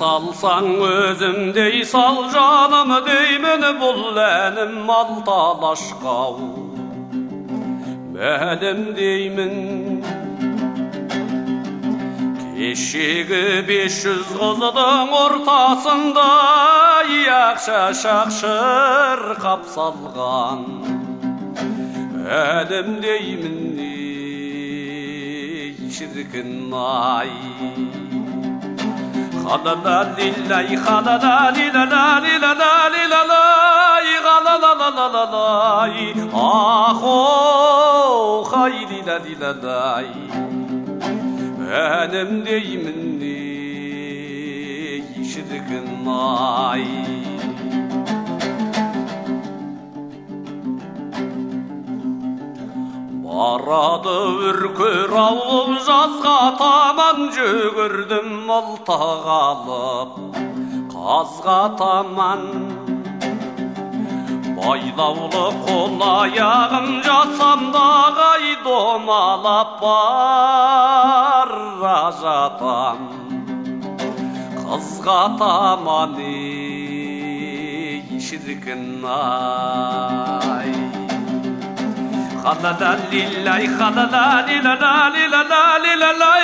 салсаң өзімдей сал жаным деймін бұл әнім малталашқа мәлім деймін кешегі бес жүз қыздың ортасында ақша шақшыр қапсалған әлім деймін шіркін ай Benim deyimin ne işidikin ay? Барады үркер ауыл жазға таман жүгірдім мылтық алып қазға таман байлаулы қол аяғым жатсам да ғай домалап бара жатам қызға таман ей шіркін ай خلدا لله خلدا لنا لنا لنا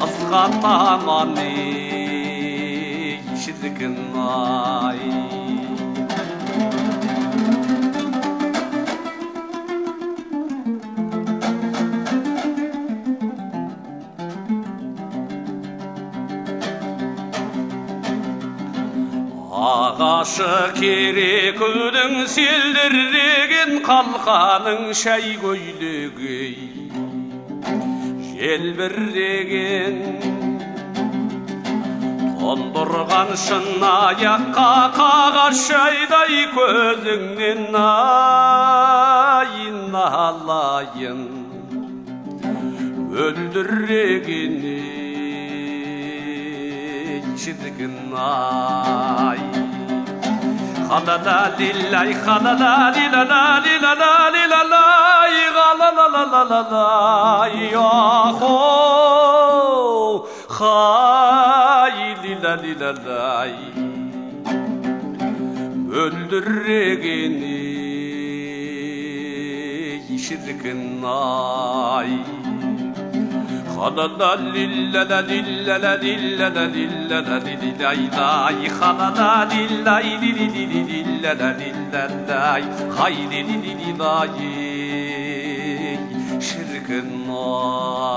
خلدا لنا ماني شذك الناي. Ағашы керекудің селдіреген қалқаның шай көйлегі. Желбіреген тұндырған шын аяққа қағаз шайдай көзіңнен айналайын. Өлдіреген шіркін ай. Alala lillay halala lilala lilala lilalay Galalalalay yahu Hay lilalalay Öldürregeni Şirkin ay. Halala lillele lillele lillele lillele lillilayday Halala lillay lillili lillele lillenday Hayli lillilayday Şırgın ay